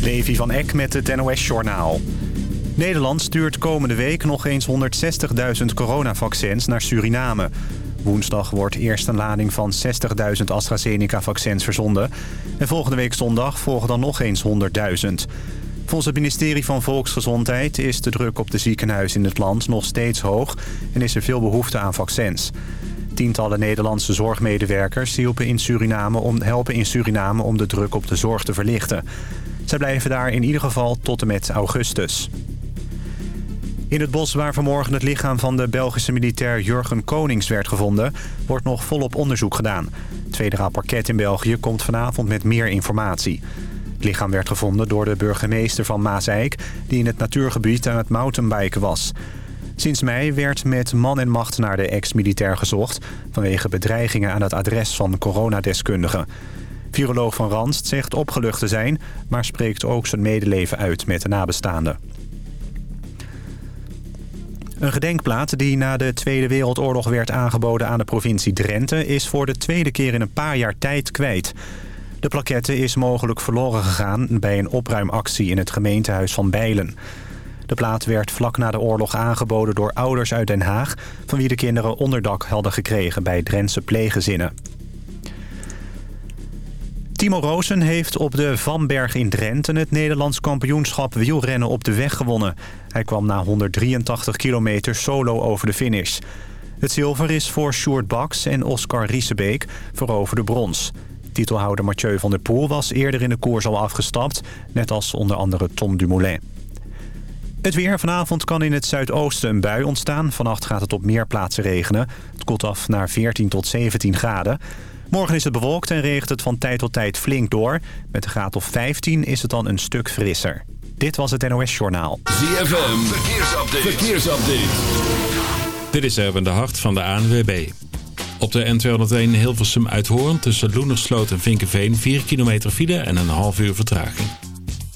Levi van Eck met het NOS-journaal. Nederland stuurt komende week nog eens 160.000 coronavaccins naar Suriname. Woensdag wordt eerst een lading van 60.000 AstraZeneca-vaccins verzonden. En volgende week zondag volgen dan nog eens 100.000. Volgens het ministerie van Volksgezondheid is de druk op de ziekenhuizen in het land nog steeds hoog... en is er veel behoefte aan vaccins. Tientallen Nederlandse zorgmedewerkers helpen in Suriname om, helpen in Suriname om de druk op de zorg te verlichten. Zij blijven daar in ieder geval tot en met augustus. In het bos waar vanmorgen het lichaam van de Belgische militair Jurgen Konings werd gevonden... wordt nog volop onderzoek gedaan. Het federaal parket in België komt vanavond met meer informatie. Het lichaam werd gevonden door de burgemeester van Maaseik... die in het natuurgebied aan het mountainbiken was. Sinds mei werd met man en macht naar de ex-militair gezocht... vanwege bedreigingen aan het adres van coronadeskundigen. Viroloog van Ranst zegt opgelucht te zijn... maar spreekt ook zijn medeleven uit met de nabestaanden. Een gedenkplaat die na de Tweede Wereldoorlog werd aangeboden aan de provincie Drenthe... is voor de tweede keer in een paar jaar tijd kwijt. De plaquette is mogelijk verloren gegaan bij een opruimactie in het gemeentehuis van Bijlen. De plaat werd vlak na de oorlog aangeboden door ouders uit Den Haag... van wie de kinderen onderdak hadden gekregen bij Drentse pleeggezinnen. Timo Roosen heeft op de Vanberg in Drenthe het Nederlands kampioenschap wielrennen op de weg gewonnen. Hij kwam na 183 kilometer solo over de finish. Het zilver is voor Sjoerd Baks en Oscar Riesebeek over de brons. Titelhouder Mathieu van der Poel was eerder in de koers al afgestapt, net als onder andere Tom Dumoulin. Het weer. Vanavond kan in het zuidoosten een bui ontstaan. Vannacht gaat het op meer plaatsen regenen. Het koelt af naar 14 tot 17 graden. Morgen is het bewolkt en regent het van tijd tot tijd flink door. Met een graad of 15 is het dan een stuk frisser. Dit was het NOS Journaal. ZFM. Verkeersupdate. Verkeersupdate. Dit is Erwin de Hart van de ANWB. Op de N201 Hilversum uit Hoorn tussen Loenersloot en Vinkenveen 4 kilometer file en een half uur vertraging.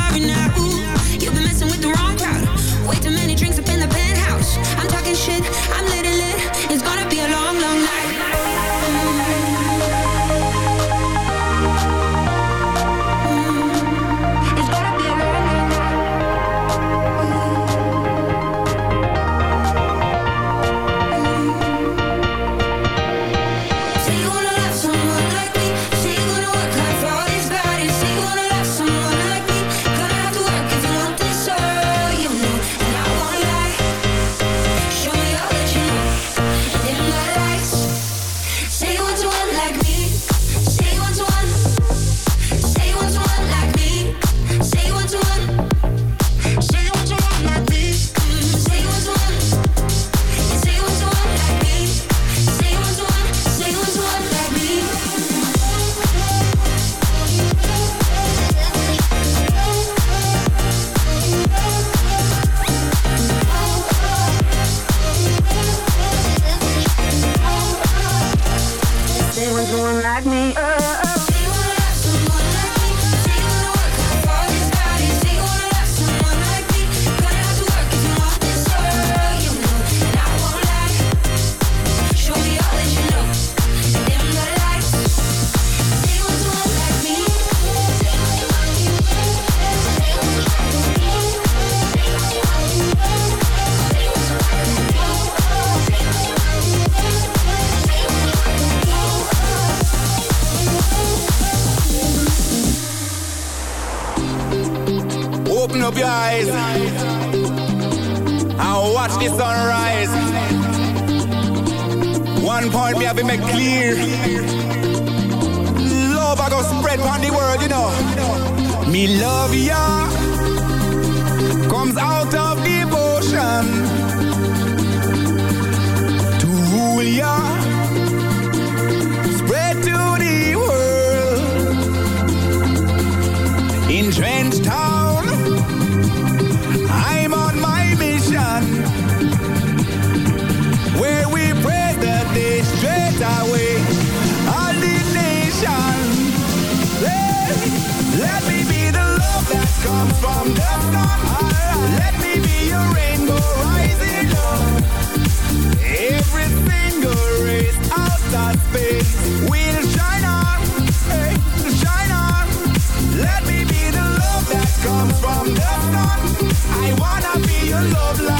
sorry now Open up your eyes and watch the sunrise. One point me have been made clear. Love I go spread on the world, you know. Me love ya comes out of devotion. your love life.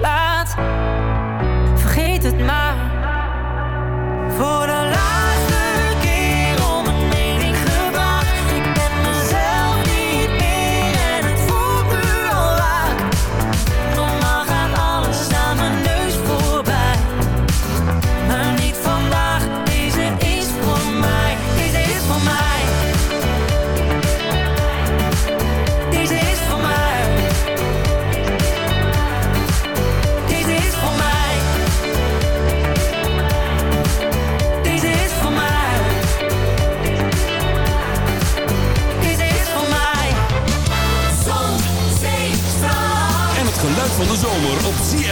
来。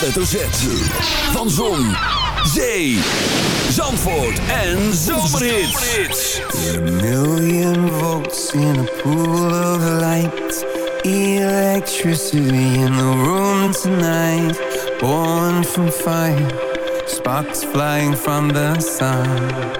Hoofdletter Z. Van Zon, Zee, Zandvoort en Zomerhits. A million volts in a pool of light. Electricity in the room tonight. Born from fire. Sparks flying from the sun.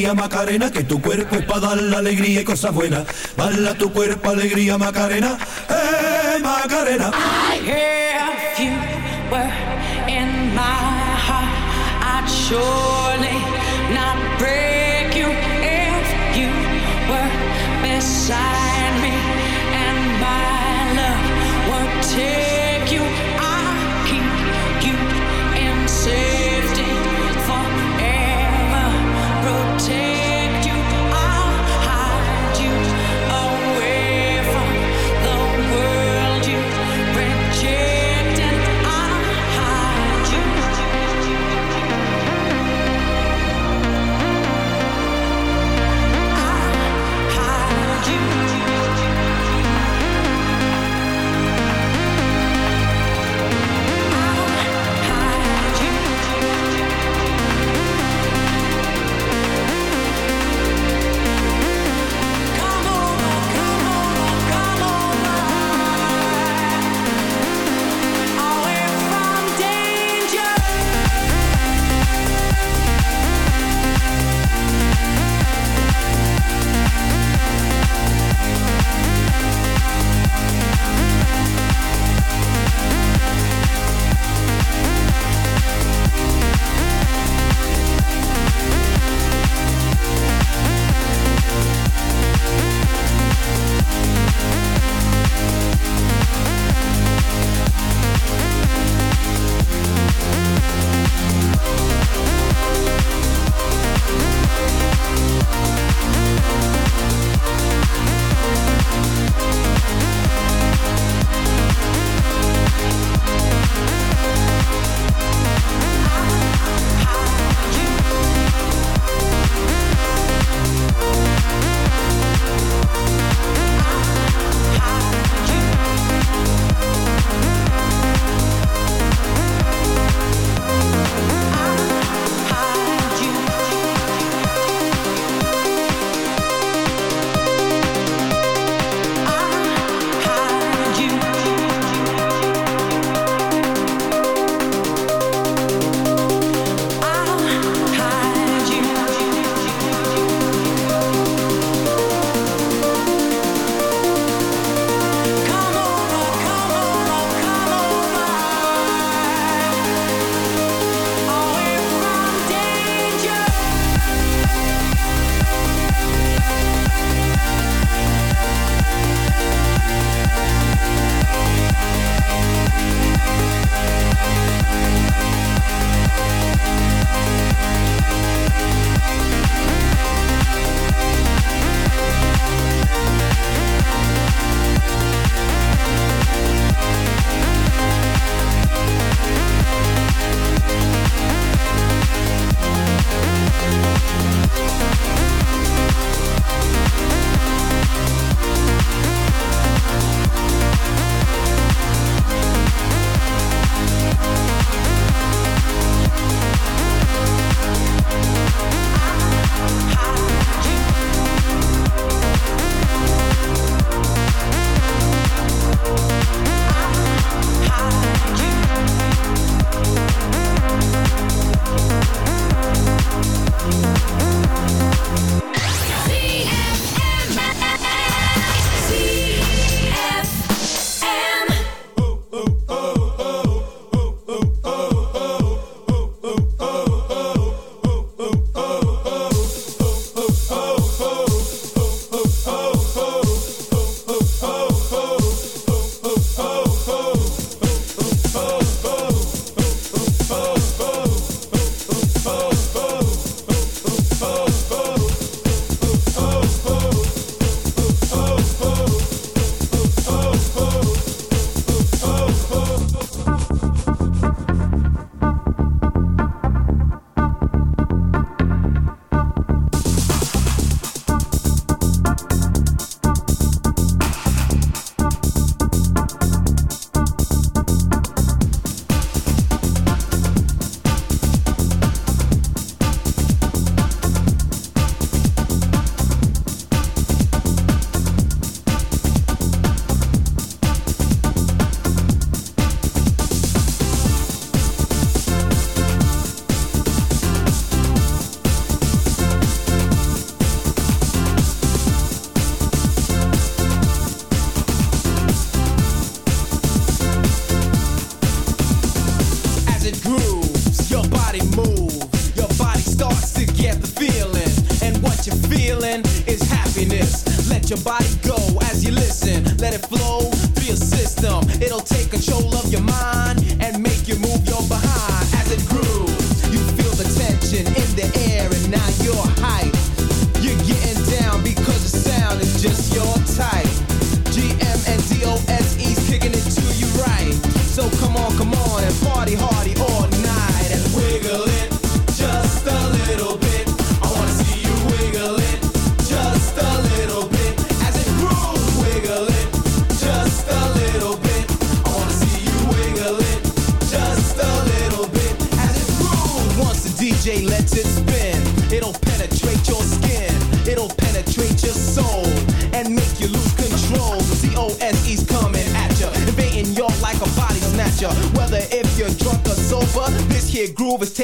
alegría, Macarena, que tu cuerpo es para dar la alegría y cosas buenas. Bala tu cuerpo, alegría, Macarena, eh, Macarena. I, if you were in my heart, I'd surely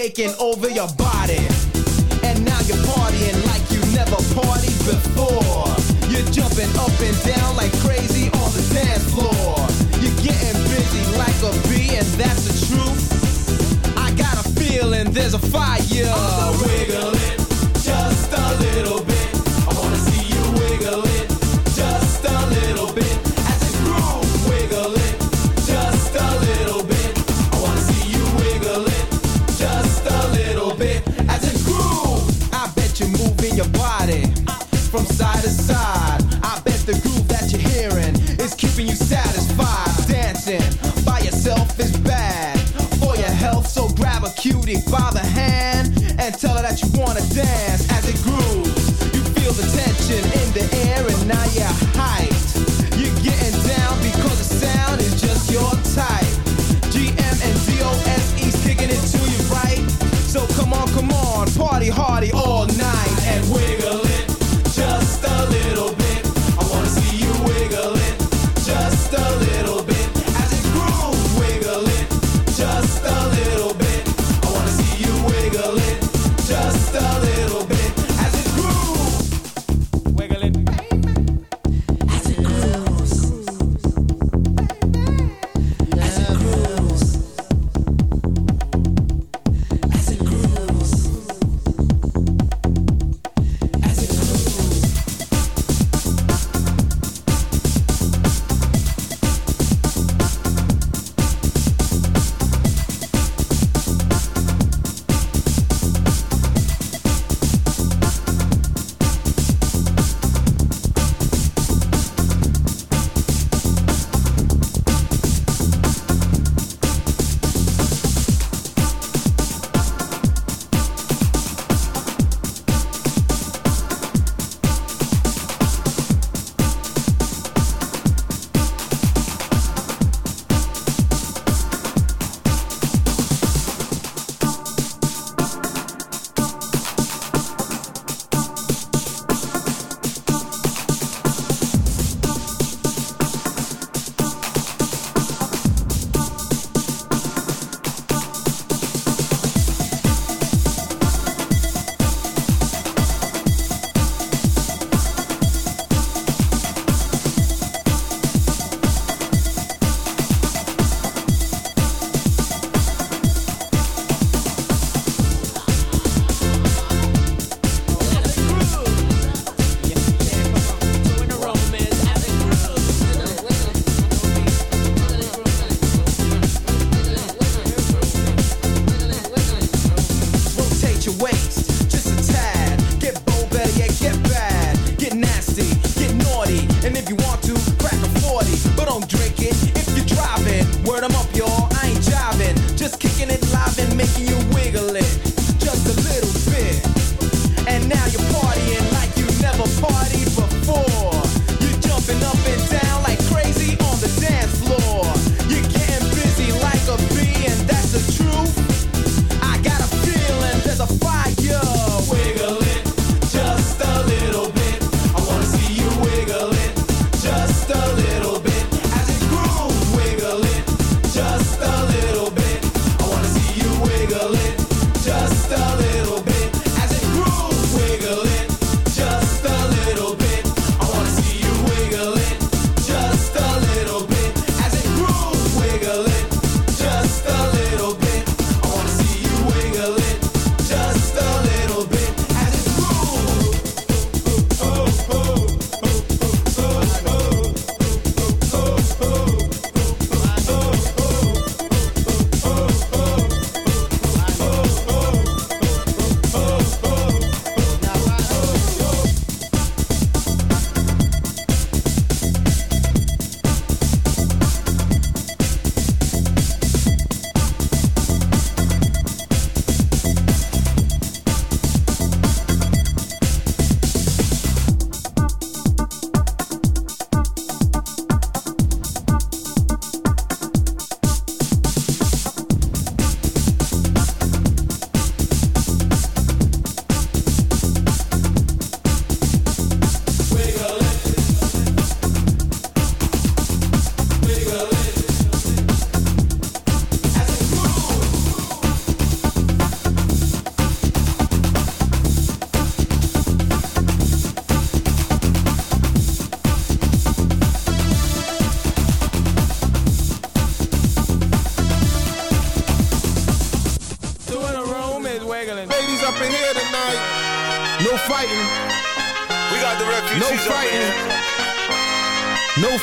taking over your body.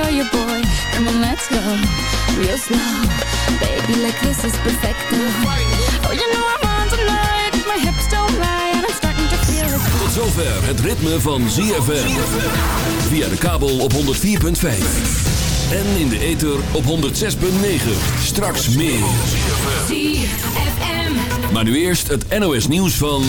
starting to feel you, boy. Come on, let's go, real slow. Baby, like this is perfect. Oh, you know I'm on tonight, my hips don't lie, and I'm starting to feel it. Tot zover het ritme van ZFM. Via de kabel op 104.5. En in de ether op 106.9. Straks meer. ZFM. Maar nu eerst het NOS nieuws van...